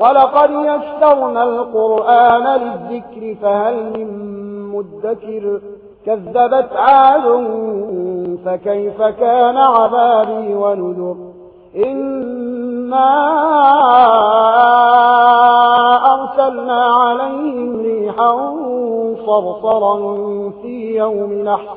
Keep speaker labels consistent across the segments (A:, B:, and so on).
A: ولقد يسترنا القرآن للذكر فهل من مدكر كذبت عاد فكيف كان عبابي ونذر إنا أرسلنا عليهم ريحا صرصرا في يوم نحر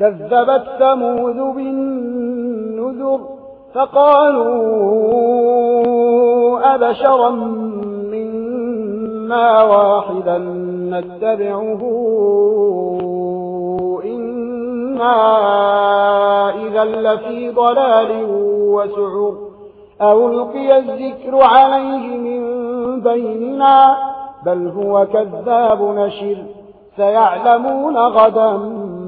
A: كذبت ثمود بالنذر فقالوا أبشرا منا واحدا نتبعه إنا إذا لفي ضلال وسعر أولقي ألقي الذكر عليه من بيننا بل هو كذاب نشر سيعلمون غدا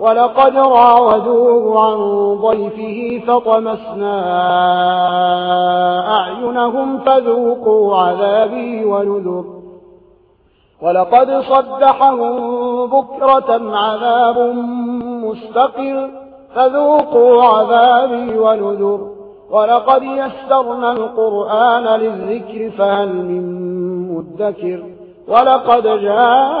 A: ولقد راودوه عن ضيفه فطمسنا أعينهم فذوقوا عذابي ونذر. ولقد صدحهم بكرة عذاب مستقر فذوقوا عذابي ونذر. ولقد يسرنا القرآن للذكر فهل من مدكر. ولقد جاء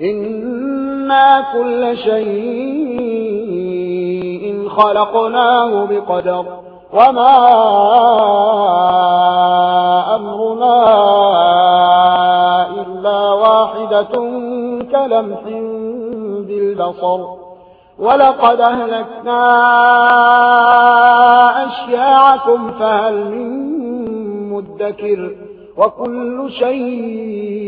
A: إنا كل شيء خلقناه بقدر وما أمرنا إلا واحدة كلمح بالبصر ولقد أهلكنا أشياعكم فهل من مدكر وكل شيء